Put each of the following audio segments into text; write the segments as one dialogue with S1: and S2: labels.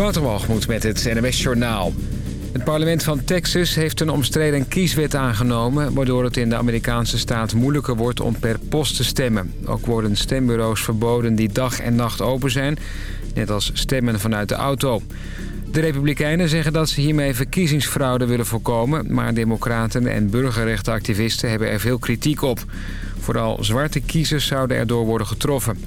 S1: Waterwalgemoed met het NWS Journaal. Het parlement van Texas heeft een omstreden kieswet aangenomen... waardoor het in de Amerikaanse staat moeilijker wordt om per post te stemmen. Ook worden stembureaus verboden die dag en nacht open zijn... net als stemmen vanuit de auto. De Republikeinen zeggen dat ze hiermee verkiezingsfraude willen voorkomen... maar democraten en burgerrechtenactivisten hebben er veel kritiek op. Vooral zwarte kiezers zouden erdoor worden getroffen...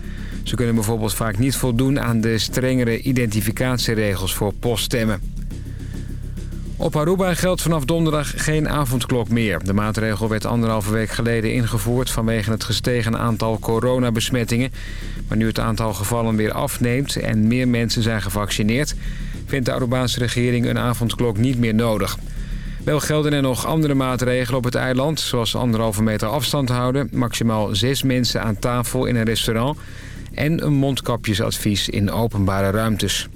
S1: Ze kunnen bijvoorbeeld vaak niet voldoen aan de strengere identificatieregels voor poststemmen. Op Aruba geldt vanaf donderdag geen avondklok meer. De maatregel werd anderhalve week geleden ingevoerd vanwege het gestegen aantal coronabesmettingen. Maar nu het aantal gevallen weer afneemt en meer mensen zijn gevaccineerd... vindt de Arubaanse regering een avondklok niet meer nodig. Wel gelden er nog andere maatregelen op het eiland... zoals anderhalve meter afstand houden, maximaal zes mensen aan tafel in een restaurant en een mondkapjesadvies in openbare ruimtes.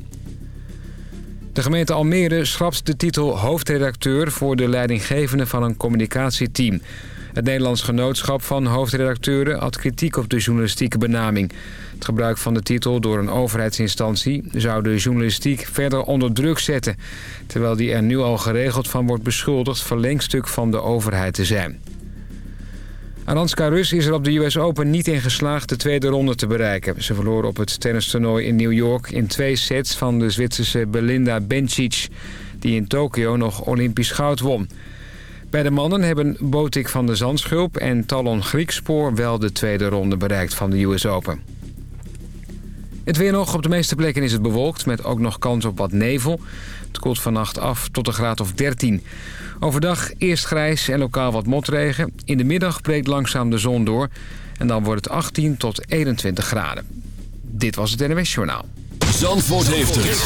S1: De gemeente Almere schrapt de titel hoofdredacteur voor de leidinggevende van een communicatieteam. Het Nederlands Genootschap van Hoofdredacteuren had kritiek op de journalistieke benaming. Het gebruik van de titel door een overheidsinstantie zou de journalistiek verder onder druk zetten... terwijl die er nu al geregeld van wordt beschuldigd verlengstuk van de overheid te zijn. Aranska Rus is er op de US Open niet in geslaagd de tweede ronde te bereiken. Ze verloor op het tennistoernooi in New York in twee sets van de Zwitserse Belinda Bencic... die in Tokio nog Olympisch goud won. Bij de mannen hebben Botik van de Zandschulp en Talon Griekspoor wel de tweede ronde bereikt van de US Open. Het weer nog. Op de meeste plekken is het bewolkt met ook nog kans op wat nevel. Het koelt vannacht af tot een graad of 13. Overdag eerst grijs en lokaal wat motregen. In de middag breekt langzaam de zon door. En dan wordt het 18 tot 21 graden. Dit was het NWS Journaal.
S2: Zandvoort heeft het.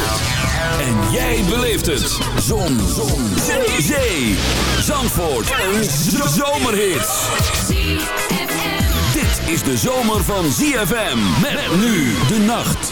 S2: En jij beleeft het. Zon. zon. Zee. Zee. Zandvoort. Een zomerhit. Dit is de zomer van ZFM. Met nu de nacht.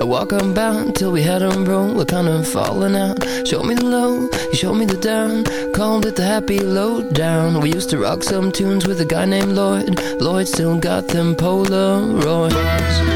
S3: a walk unbound Till we had him broke, we're kind of falling out. Showed me the low, he showed me the down. Called it the happy low down We used to rock some tunes with a guy named Lloyd. Lloyd still got them Polaroids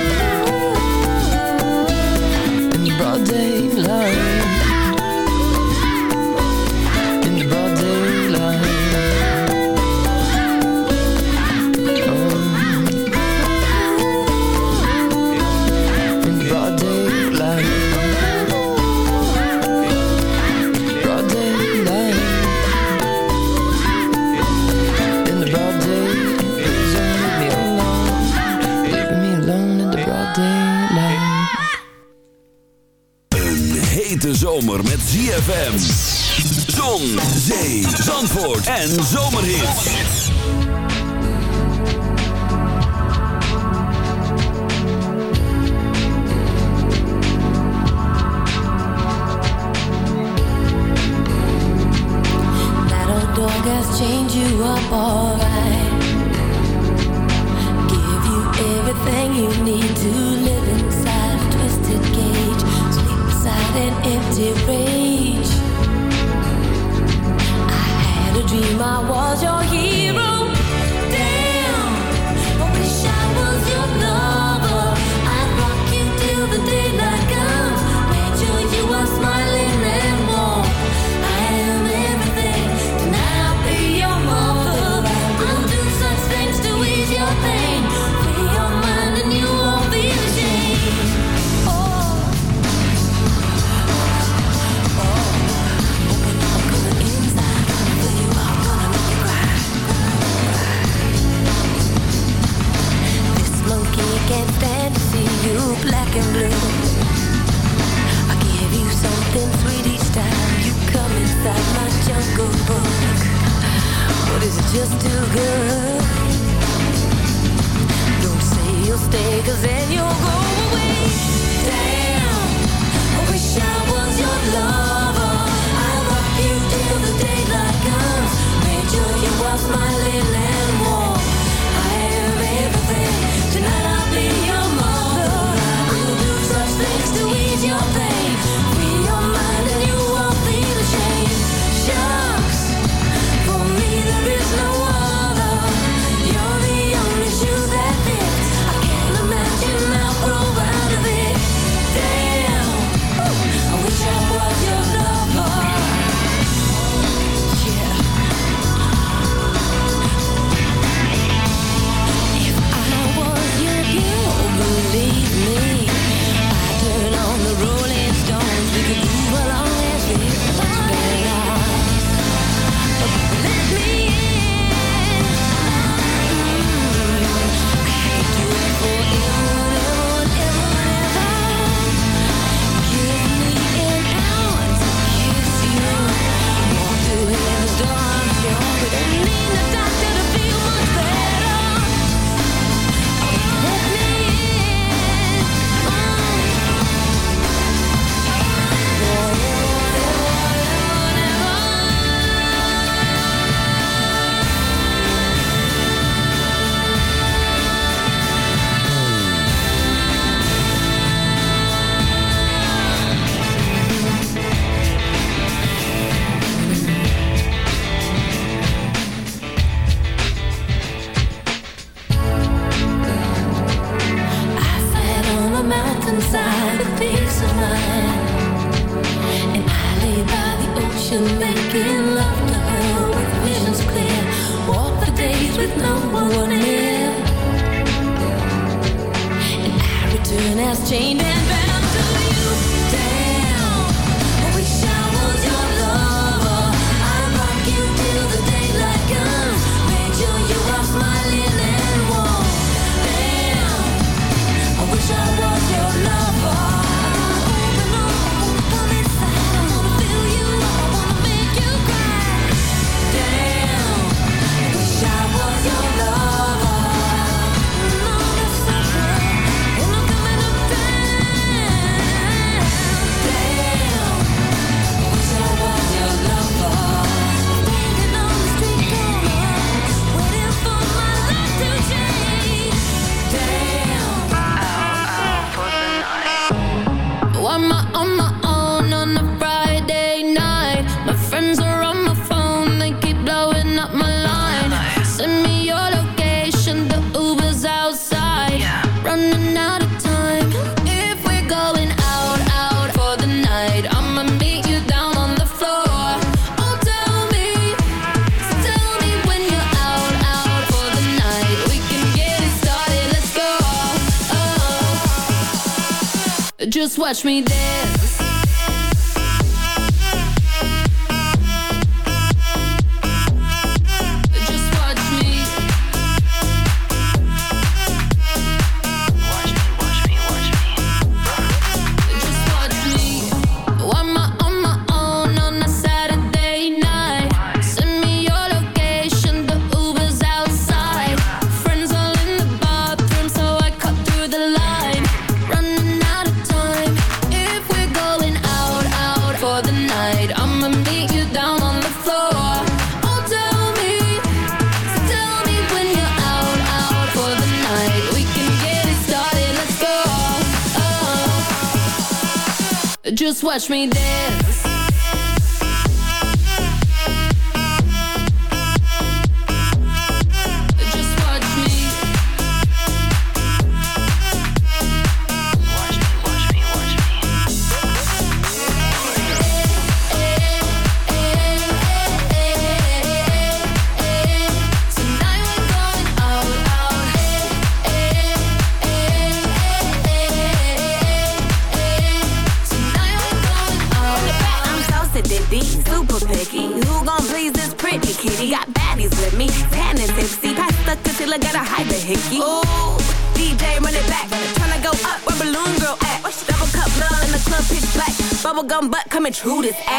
S2: Zomer met ZFM. Zon, zee, zandvoort en zomerhit.
S4: That old dog has changed you up alright. Give you everything you need to live inside a twisted cage. An empty rage. I had a dream I was your hero. Damn, I wish I was your lover. Just
S5: watch me dance. Just watch me dance.
S2: Buddhist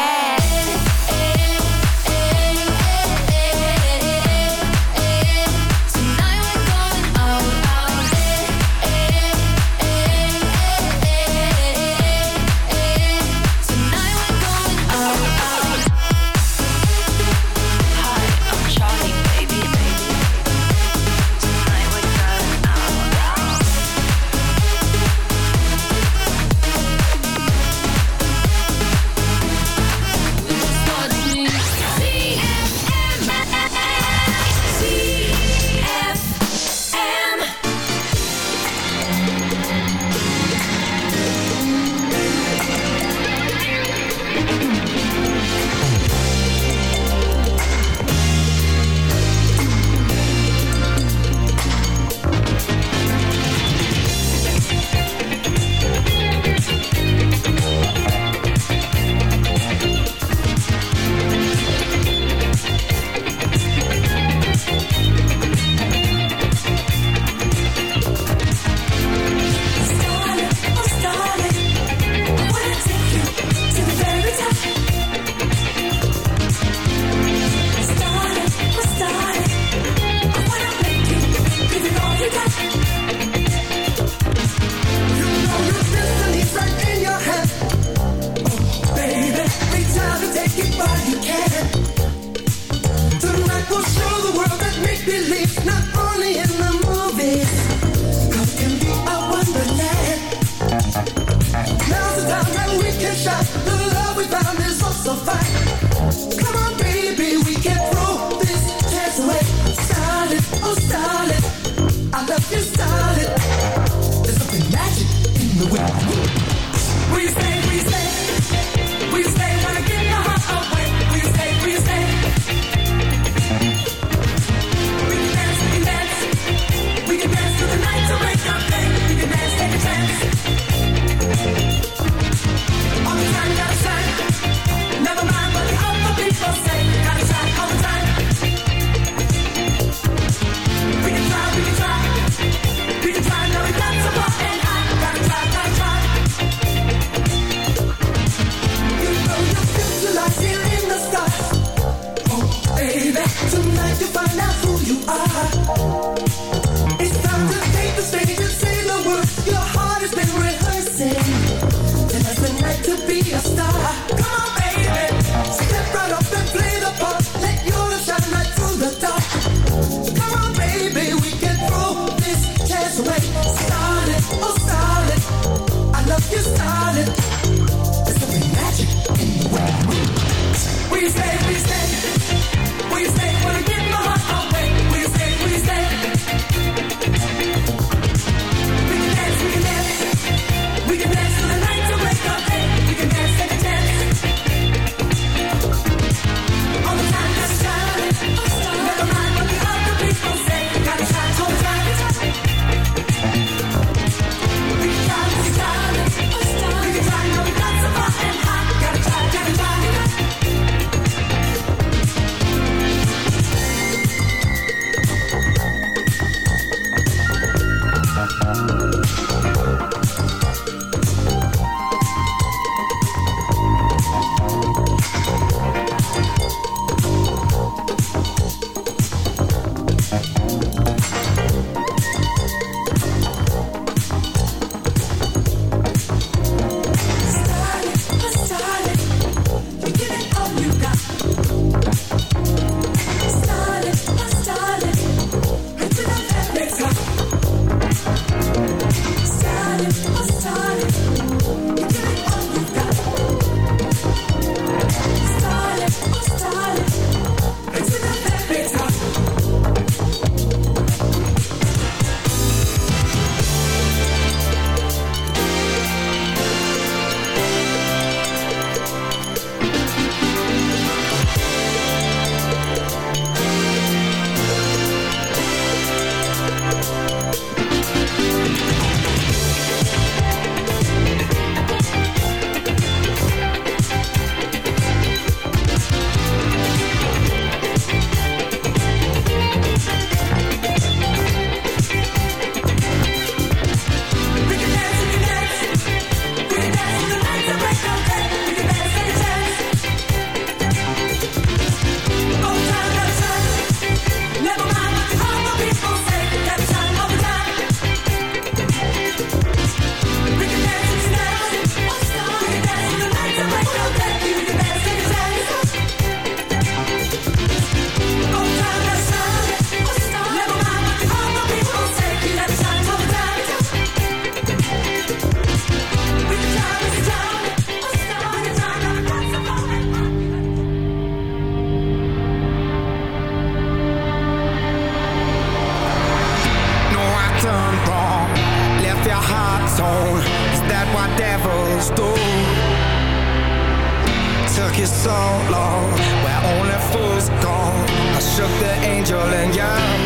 S2: you so
S6: long. Where only fools gone. I shook the angel and young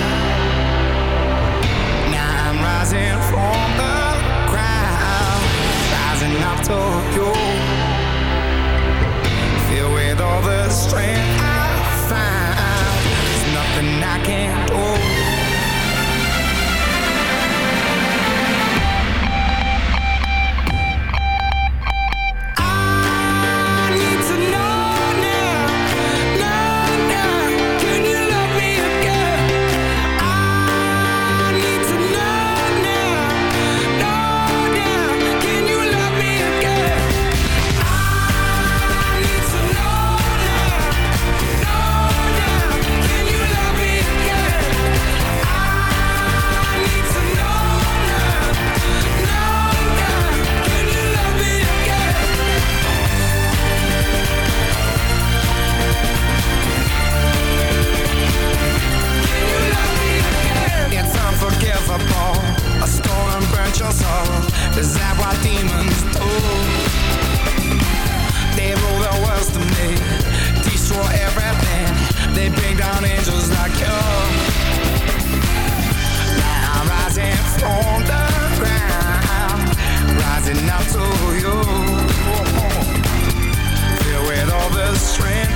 S6: Now I'm rising from the ground, Rising up to you. Filled with all the strength I find There's nothing I can't do. To you. Filled with
S2: all the strength.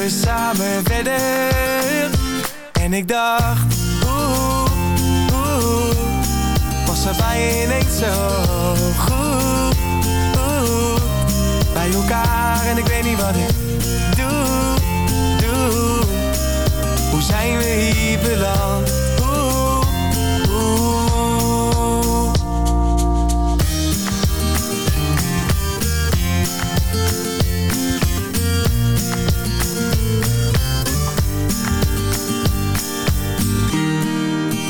S7: We samen verder. En ik dacht, oeh, oeh Was er bijna niet zo goed? Bij elkaar en ik weet niet wat ik doe, doe. Hoe zijn we hier beland?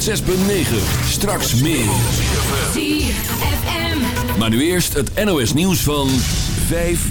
S8: 106.9. Straks meer. Maar nu eerst het NOS nieuws van 5 uur.